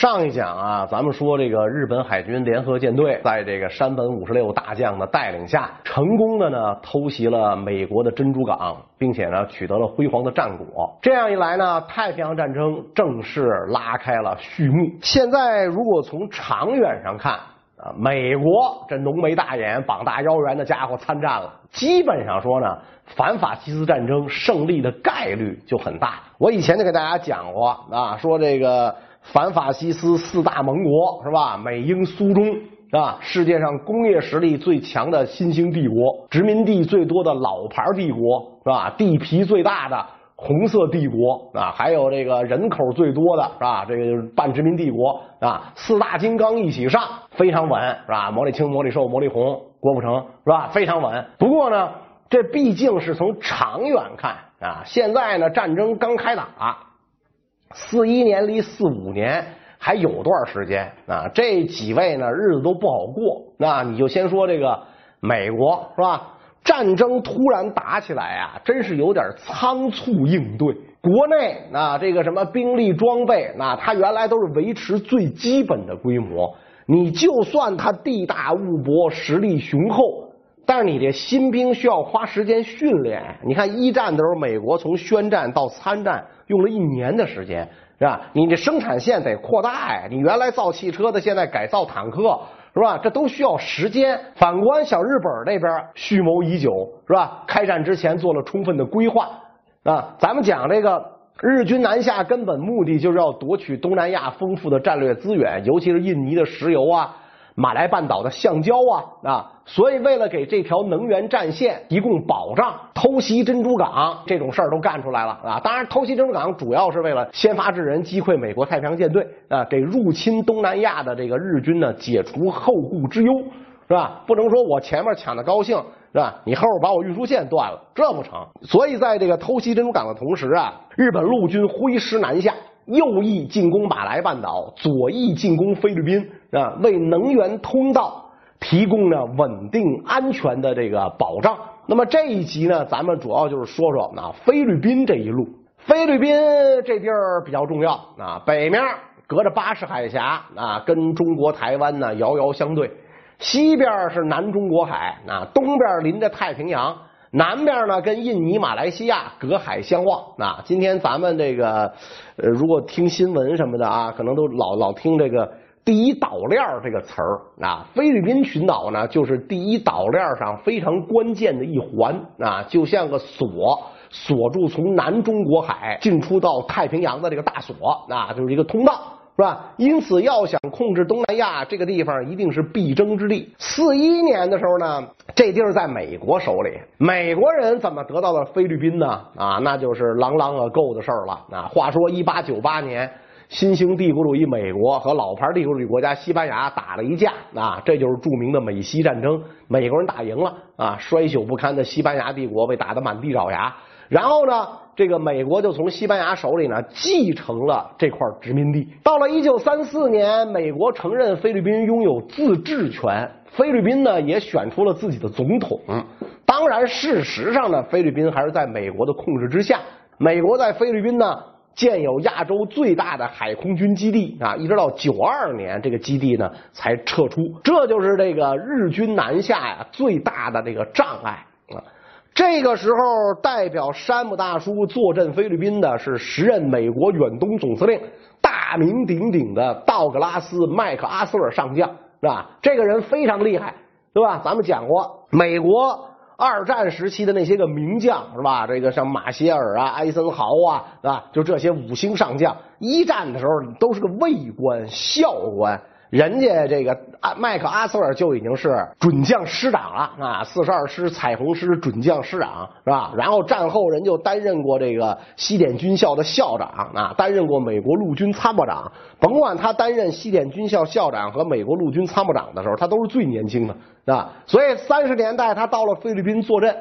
上一讲啊，咱们说这个日本海军联合舰队在这个山本五十六大将的带领下，成功的呢偷袭了美国的珍珠港，并且呢取得了辉煌的战果。这样一来呢，太平洋战争正式拉开了序幕。现在如果从长远上看啊，美国这浓眉大眼、膀大腰圆的家伙参战了，基本上说呢，反法西斯战争胜利的概率就很大。我以前就给大家讲过啊，说这个。反法西斯四大盟国是吧？美英苏中是吧？世界上工业实力最强的新兴帝国，殖民地最多的老牌帝国是吧？地皮最大的红色帝国啊，还有这个人口最多的是吧？这个就是半殖民帝国啊，四大金刚一起上，非常稳是吧？魔力青、魔力寿、魔力红、郭富城是吧？非常稳。不过呢，这毕竟是从长远看啊，现在呢战争刚开打。四一年离四五年还有段时间啊，这几位呢日子都不好过。那你就先说这个美国是吧？战争突然打起来啊，真是有点仓促应对。国内啊，这个什么兵力装备，那他原来都是维持最基本的规模。你就算他地大物博，实力雄厚，但是你这新兵需要花时间训练。你看一战的时候，美国从宣战到参战。用了一年的时间，是吧？你这生产线得扩大呀！你原来造汽车的，现在改造坦克，是吧？这都需要时间。反观小日本那边，蓄谋已久，是吧？开战之前做了充分的规划啊。咱们讲这个日军南下，根本目的就是要夺取东南亚丰富的战略资源，尤其是印尼的石油啊。马来半岛的橡胶啊啊，所以为了给这条能源战线提供保障，偷袭珍珠港这种事儿都干出来了啊！当然，偷袭珍珠港主要是为了先发制人，击溃美国太平洋舰队啊，给入侵东南亚的这个日军呢解除后顾之忧，是吧？不能说我前面抢的高兴，是吧？你后边把我运输线断了，这不成。所以在这个偷袭珍珠港的同时啊，日本陆军挥师南下。右翼进攻马来半岛，左翼进攻菲律宾啊，为能源通道提供了稳定安全的这个保障。那么这一集呢，咱们主要就是说说啊，菲律宾这一路。菲律宾这地儿比较重要啊，北面隔着巴士海峡啊，跟中国台湾呢遥遥相对；西边是南中国海啊，东边临着太平洋。南边呢，跟印尼、马来西亚隔海相望。那今天咱们这个，呃，如果听新闻什么的啊，可能都老老听这个“第一岛链”这个词儿啊。菲律宾群岛呢，就是第一岛链上非常关键的一环啊，就像个锁，锁住从南中国海进出到太平洋的这个大锁，那就是一个通道。是吧？因此，要想控制东南亚这个地方，一定是必争之地。四一年的时候呢，这地儿在美国手里。美国人怎么得到了菲律宾呢？啊，那就是朗朗啊够的事儿了。啊，话说一八九八年，新兴帝国主义美国和老牌帝国主义国家西班牙打了一架，啊，这就是著名的美西战争。美国人打赢了，啊，衰朽不堪的西班牙帝国被打得满地找牙。然后呢？这个美国就从西班牙手里呢继承了这块殖民地。到了一九三四年，美国承认菲律宾拥有自治权，菲律宾呢也选出了自己的总统。当然，事实上呢，菲律宾还是在美国的控制之下。美国在菲律宾呢建有亚洲最大的海空军基地啊，一直到九二年这个基地呢才撤出。这就是这个日军南下呀最大的这个障碍啊。这个时候，代表山姆大叔坐镇菲律宾的是时任美国远东总司令、大名鼎鼎的道格拉斯·麦克阿瑟尔上将，是吧？这个人非常厉害，对吧？咱们讲过，美国二战时期的那些个名将，是吧？这个像马歇尔啊、艾森豪啊，是吧？就这些五星上将，一战的时候都是个尉官、校官。人家这个麦克阿瑟尔就已经是准将师长了啊，四十二师彩虹师准将师长是吧？然后战后人就担任过这个西点军校的校长啊，担任过美国陆军参谋长。甭管他担任西点军校校长和美国陆军参谋长的时候，他都是最年轻的啊。所以三十年代他到了菲律宾坐镇。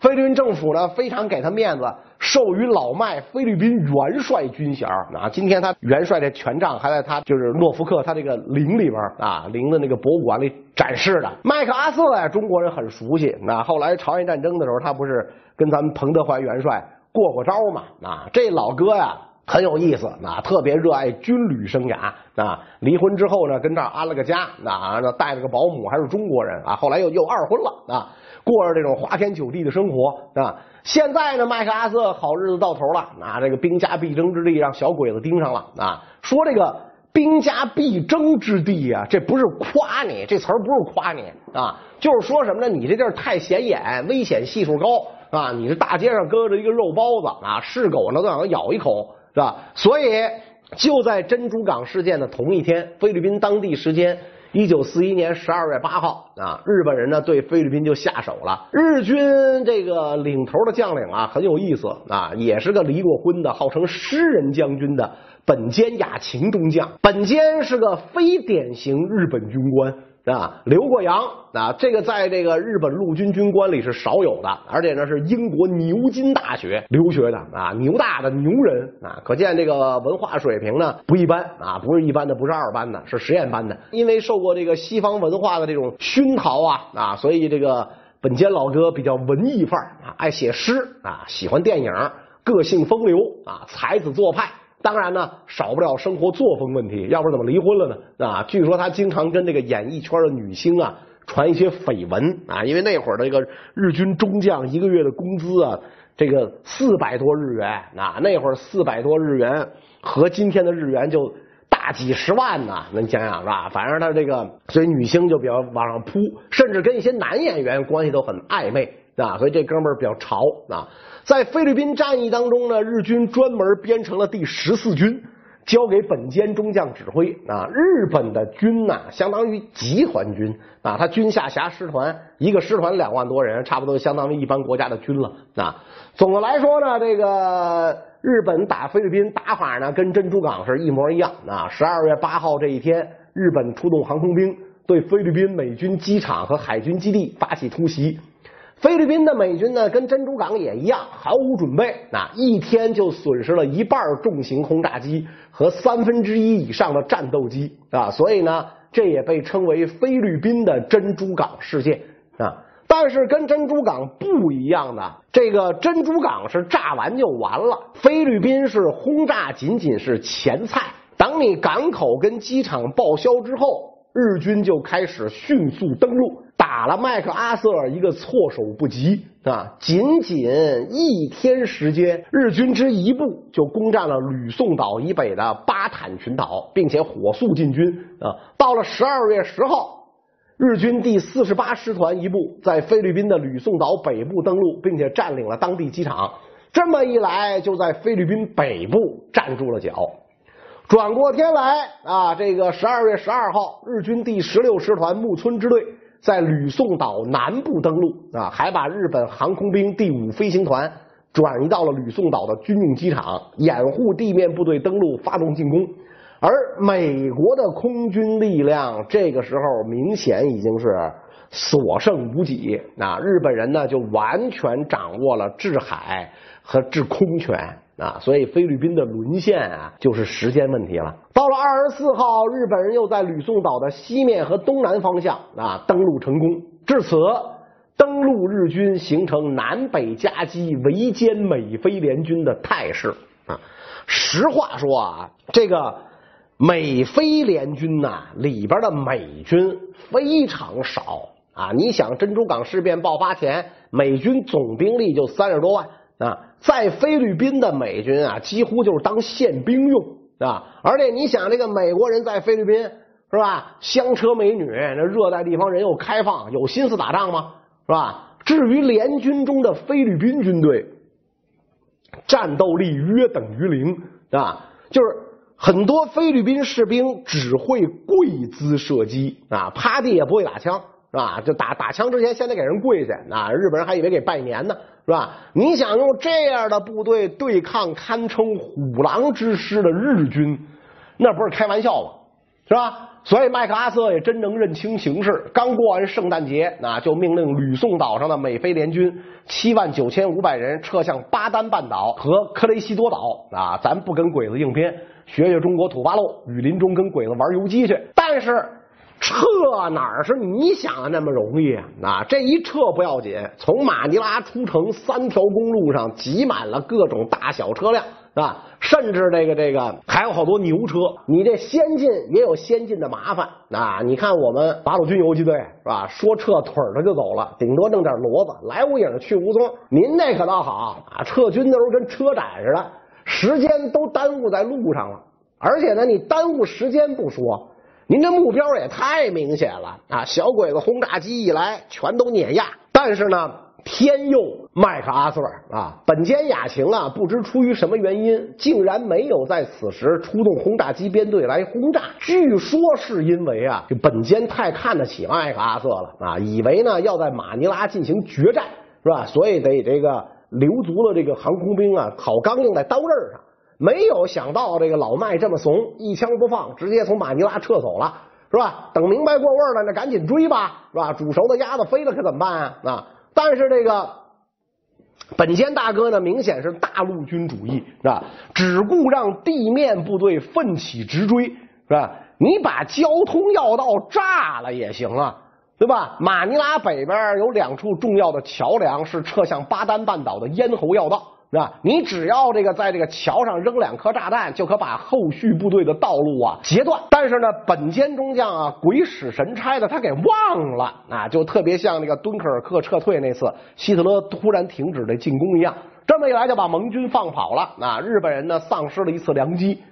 菲律宾政府呢非常给他面子，授予老麦菲律宾元帅军衔啊。今天他元帅的权杖还在他就是诺福克他这个陵里边啊，陵的那个博物馆里展示的。麦克阿瑟呀，中国人很熟悉。那后来朝鲜战争的时候，他不是跟咱们彭德怀元帅过过招嘛？啊，这老哥呀，很有意思，啊，特别热爱军旅生涯啊。离婚之后呢，跟这儿安了个家，啊，带了个保姆，还是中国人啊。后来又又二婚了啊，过着这种花天酒地的生活啊。现在呢，麦克阿瑟好日子到头了，啊，这个兵家必争之地让小鬼子盯上了啊。说这个兵家必争之地啊，这不是夸你，这词儿不是夸你啊，就是说什么呢？你这地儿太显眼，危险系数高啊。你这大街上搁着一个肉包子啊，是狗呢都想咬一口。是吧？所以就在珍珠港事件的同一天，菲律宾当地时间一九四一年十二月八号啊，日本人呢对菲律宾就下手了。日军这个领头的将领啊很有意思啊，也是个离过婚的，号称诗人将军的本间雅晴中将。本间是个非典型日本军官。啊，留过洋啊，这个在这个日本陆军军官里是少有的，而且呢是英国牛津大学留学的啊，牛大的牛人啊，可见这个文化水平呢不一般啊，不是一般的，不是二班的，是实验班的。因为受过这个西方文化的这种熏陶啊啊，所以这个本间老哥比较文艺范儿啊，爱写诗啊，喜欢电影，个性风流啊，才子做派。当然呢，少不了生活作风问题，要不怎么离婚了呢？啊，据说他经常跟这个演艺圈的女星啊传一些绯闻啊，因为那会儿这个日军中将一个月的工资啊，这个四百多日元啊，那会儿四百多日元和今天的日元就大几十万呢，那你想想是吧？反正他这个，所以女星就比较往上扑，甚至跟一些男演员关系都很暧昧啊，所以这哥们儿比较潮啊。在菲律宾战役当中呢，日军专门编成了第十四军，交给本间中将指挥啊。日本的军呐，相当于集团军啊，他军下辖师团，一个师团两万多人，差不多相当于一般国家的军了啊。总的来说呢，这个日本打菲律宾打法呢，跟珍珠港是一模一样啊。十二月八号这一天，日本出动航空兵对菲律宾美军机场和海军基地发起突袭。菲律宾的美军呢，跟珍珠港也一样，毫无准备，那一天就损失了一半重型轰炸机和三分之一以上的战斗机啊，所以呢，这也被称为菲律宾的珍珠港事件啊。但是跟珍珠港不一样的，这个珍珠港是炸完就完了，菲律宾是轰炸仅仅是前菜，等你港口跟机场报销之后，日军就开始迅速登陆。打了麦克阿瑟一个措手不及啊！仅仅一天时间，日军之一部就攻占了吕宋岛以北的巴坦群岛，并且火速进军啊！到了十二月十号，日军第四十八师团一部在菲律宾的吕宋岛北部登陆，并且占领了当地机场。这么一来，就在菲律宾北部站住了脚。转过天来啊，这个十二月十二号，日军第十六师团木村支队。在吕宋岛南部登陆啊，还把日本航空兵第五飞行团转移到了吕宋岛的军用机场，掩护地面部队登陆，发动进攻。而美国的空军力量这个时候明显已经是所剩无几啊，日本人呢就完全掌握了制海和制空权。啊，所以菲律宾的沦陷啊，就是时间问题了。到了二十四号，日本人又在吕宋岛的西面和东南方向啊登陆成功，至此登陆日军形成南北夹击、围歼美菲联军的态势啊。实话说啊，这个美菲联军呐里边的美军非常少啊。你想，珍珠港事变爆发前，美军总兵力就三十多万。啊，在菲律宾的美军啊，几乎就是当宪兵用啊！而且你想，这个美国人在菲律宾是吧？香车美女，那热带地方人又开放，有心思打仗吗？是吧？至于联军中的菲律宾军队，战斗力约等于零啊！就是很多菲律宾士兵只会跪姿射击啊，趴地也不会打枪，是吧？就打打枪之前，先得给人跪下啊！日本人还以为给拜年呢。是吧？你想用这样的部队对抗堪称虎狼之师的日军，那不是开玩笑吗？是吧？所以麦克阿瑟也真能认清形势。刚过完圣诞节，那就命令吕宋岛上的美菲联军七万九千五百人撤向巴丹半岛和克雷西多岛啊！咱不跟鬼子硬拼，学学中国土八路，雨林中跟鬼子玩游击去。但是。撤哪是你想的那么容易啊？这一撤不要紧，从马尼拉出城三条公路上挤满了各种大小车辆啊，甚至这个这个还有好多牛车。你这先进也有先进的麻烦啊！你看我们八路军游击队是吧？说撤腿儿就走了，顶多弄点骡子，来无影去无踪。您那可倒好啊，撤军的时候跟车展似的，时间都耽误在路上了。而且呢，你耽误时间不说，您这目标也太明显了啊！小鬼子轰炸机一来，全都碾压。但是呢。天佑麦克阿瑟啊！本间雅晴啊，不知出于什么原因，竟然没有在此时出动轰炸机编队来轰炸。据说是因为啊，这本间太看得起麦克阿瑟了啊，以为呢要在马尼拉进行决战，是吧？所以得这个留足了这个航空兵啊，好钢用在刀刃上。没有想到这个老麦这么怂，一枪不放，直接从马尼拉撤走了，是吧？等明白过味儿了，那赶紧追吧，是吧？煮熟的鸭子飞了可怎么办啊？啊！但是这个本间大哥呢，明显是大陆军主义，是吧？只顾让地面部队奋起直追，是吧？你把交通要道炸了也行啊，对吧？马尼拉北边有两处重要的桥梁，是撤向巴丹半岛的咽喉要道。是吧？你只要这个在这个桥上扔两颗炸弹，就可把后续部队的道路啊截断。但是呢，本间中将啊鬼使神差的他给忘了啊，就特别像那个敦刻尔克撤退那次，希特勒突然停止这进攻一样。这么一来就把盟军放跑了啊！日本人呢丧失了一次良机。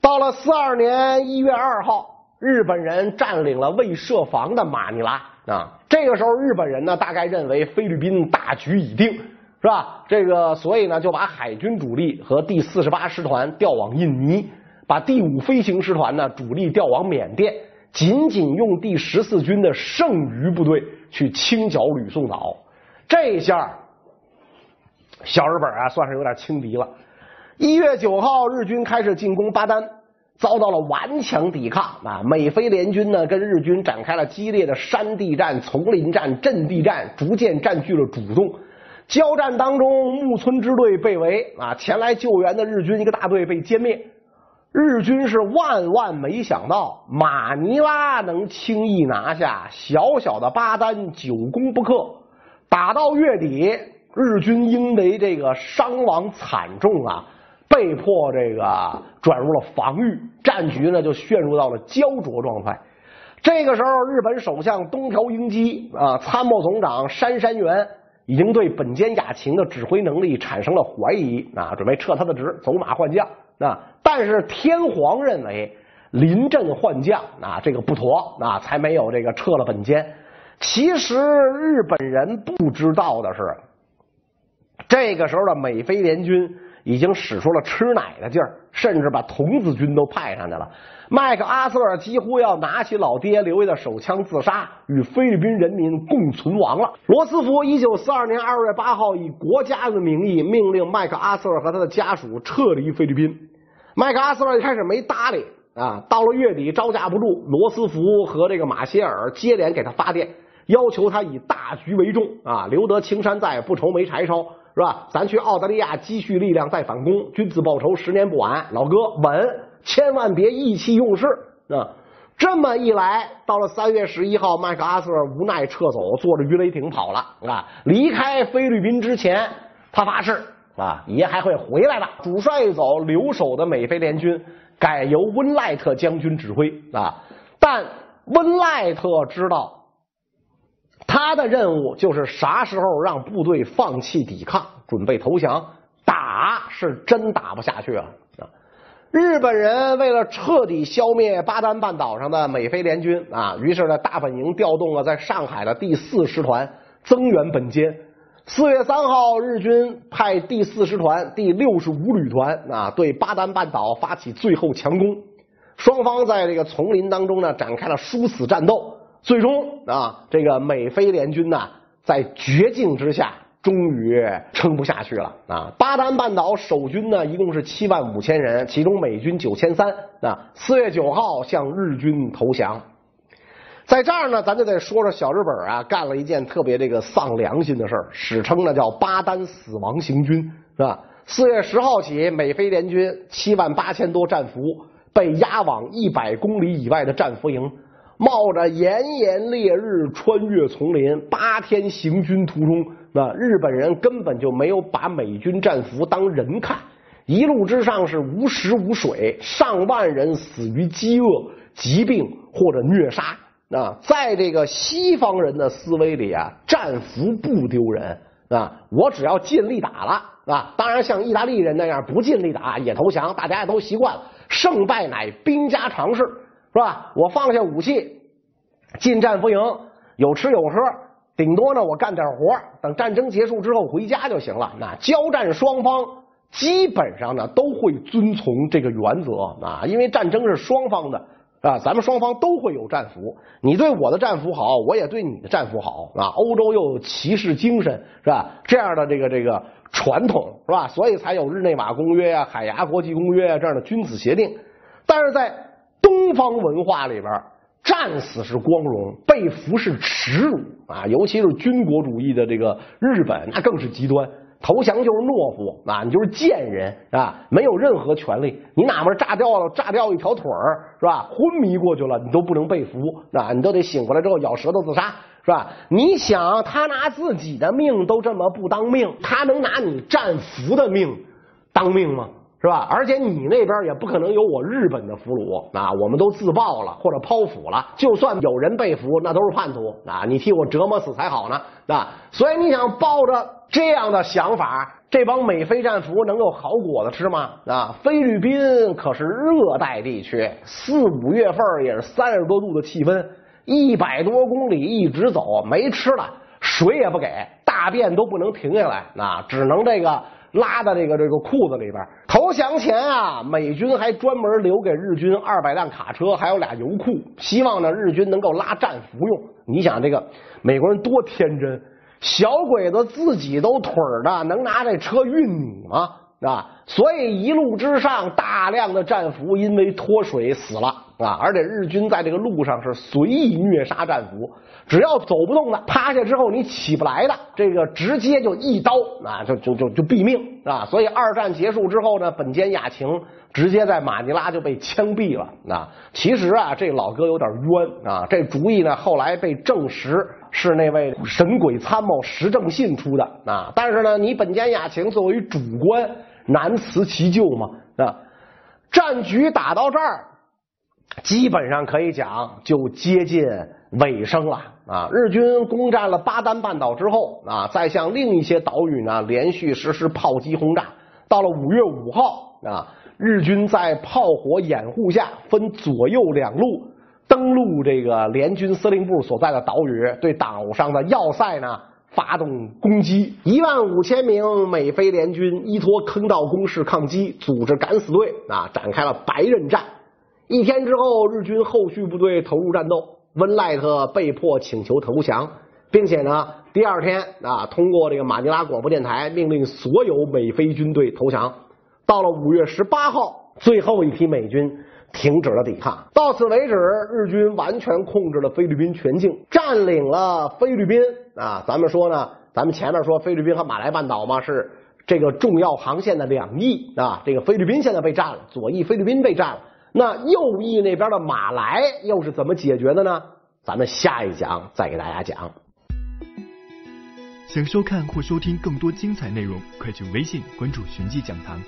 到了四二年一月二号，日本人占领了未设防的马尼拉啊。这个时候，日本人呢大概认为菲律宾大局已定。是吧？这个，所以呢，就把海军主力和第四十八师团调往印尼，把第五飞行师团呢主力调往缅甸，仅仅用第十四军的剩余部队去清剿吕宋岛。这下，小日本啊，算是有点轻敌了。一月九号，日军开始进攻巴丹，遭到了顽强抵抗啊！美菲联军呢，跟日军展开了激烈的山地战、丛林战、阵地战，逐渐占据了主动。交战当中，木村支队被围啊，前来救援的日军一个大队被歼灭。日军是万万没想到马尼拉能轻易拿下，小小的巴丹久攻不克。打到月底，日军因为这个伤亡惨重啊，被迫这个转入了防御，战局呢就陷入到了焦灼状态。这个时候，日本首相东条英机啊，参谋总长杉山元。已经对本间雅晴的指挥能力产生了怀疑啊，准备撤他的职，走马换将啊。但是天皇认为临阵换将啊，这个不妥啊，才没有这个撤了本间。其实日本人不知道的是，这个时候的美菲联军。已经使出了吃奶的劲儿，甚至把童子军都派上去了。麦克阿瑟尔几乎要拿起老爹留下的手枪自杀，与菲律宾人民共存亡了。罗斯福一九四二年二月八号以国家的名义命令麦克阿瑟尔和他的家属撤离菲律宾。麦克阿瑟尔一开始没搭理啊，到了月底招架不住，罗斯福和这个马歇尔接连给他发电，要求他以大局为重啊，留得青山在，不愁没柴烧。是吧？咱去澳大利亚积蓄力量再反攻，君子报仇，十年不晚。老哥，稳，千万别意气用事啊！这么一来，到了三月十一号，麦克阿瑟无奈撤走，坐着鱼雷艇跑了啊！离开菲律宾之前，他发誓啊，爷还会回来的。主帅一走，留守的美菲联军改由温赖特将军指挥啊。但温赖特知道。他的任务就是啥时候让部队放弃抵抗，准备投降。打是真打不下去了。日本人为了彻底消灭巴丹半岛上的美菲联军啊，于是呢大本营调动了在上海的第四师团增援本间。四月三号，日军派第四师团第六十五旅团啊对巴丹半岛发起最后强攻。双方在这个丛林当中呢展开了殊死战斗。最终啊，这个美菲联军呢，在绝境之下，终于撑不下去了啊！巴丹半岛守军呢，一共是七万五千人，其中美军九千三啊。四月九号向日军投降。在这儿呢，咱就得说说小日本啊，干了一件特别这个丧良心的事儿，史称呢叫“巴丹死亡行军”，是吧？四月十号起，美菲联军七万八千多战俘被押往一百公里以外的战俘营。冒着炎炎烈日穿越丛林，八天行军途中，那日本人根本就没有把美军战俘当人看，一路之上是无食无水，上万人死于饥饿、疾病或者虐杀。啊，在这个西方人的思维里啊，战俘不丢人啊，我只要尽力打了啊。当然，像意大利人那样不尽力打也投降，大家也都习惯了。胜败乃兵家常事，是吧？我放下武器进战俘营，有吃有喝，顶多呢我干点活，等战争结束之后回家就行了。那交战双方基本上呢都会遵从这个原则啊，因为战争是双方的。啊，咱们双方都会有战俘，你对我的战俘好，我也对你的战俘好啊。欧洲又有骑士精神，是吧？这样的这个这个传统，是吧？所以才有日内瓦公约啊、海牙国际公约啊这样的君子协定。但是在东方文化里边，战死是光荣，被俘是耻辱啊！尤其是军国主义的这个日本，那更是极端。投降就是懦夫啊，你就是贱人啊，没有任何权利。你哪怕炸掉了，炸掉一条腿儿是吧？昏迷过去了，你都不能被俘啊，你都得醒过来之后咬舌头自杀是吧？你想他拿自己的命都这么不当命，他能拿你战俘的命当命吗？是吧？而且你那边也不可能有我日本的俘虏啊！我们都自爆了或者剖腹了，就算有人被俘，那都是叛徒啊！你替我折磨死才好呢啊！所以你想抱着这样的想法，这帮美菲战俘能有好果子吃吗？啊！菲律宾可是热带地区，四五月份也是三十多度的气温，一百多公里一直走，没吃了，水也不给，大便都不能停下来，啊，只能这个。拉到这个这个裤子里边。投降前啊，美军还专门留给日军二百辆卡车，还有俩油库，希望呢日军能够拉战俘用。你想这个美国人多天真，小鬼子自己都腿儿的，能拿这车运你吗？啊，所以一路之上大量的战俘因为脱水死了啊，而且日军在这个路上是随意虐杀战俘。只要走不动的，趴下之后你起不来的，这个直接就一刀啊，就就就就毙命啊！所以二战结束之后呢，本间亚晴直接在马尼拉就被枪毙了啊！其实啊，这老哥有点冤啊，这主意呢后来被证实是那位神鬼参谋石正信出的啊！但是呢，你本间亚晴作为主官，难辞其咎嘛啊！战局打到这儿，基本上可以讲就接近尾声了。啊，日军攻占了巴丹半岛之后啊，再向另一些岛屿呢连续实施炮击轰炸。到了五月五号啊，日军在炮火掩护下，分左右两路登陆这个联军司令部所在的岛屿，对岛上的要塞呢发动攻击。一万五千名美菲联军依托坑道攻势抗击，组织敢死队啊，展开了白刃战。一天之后，日军后续部队投入战斗。温赖特被迫请求投降，并且呢，第二天啊，通过这个马尼拉广播电台命令所有美菲军队投降。到了五月十八号，最后一批美军停止了抵抗。到此为止，日军完全控制了菲律宾全境，占领了菲律宾啊。咱们说呢，咱们前面说菲律宾和马来半岛嘛，是这个重要航线的两翼啊。这个菲律宾现在被占了，左翼菲律宾被占了。那右翼那边的马来又是怎么解决的呢？咱们下一讲再给大家讲。想收看或收听更多精彩内容，快去微信关注“寻迹讲堂”。